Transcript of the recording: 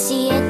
see it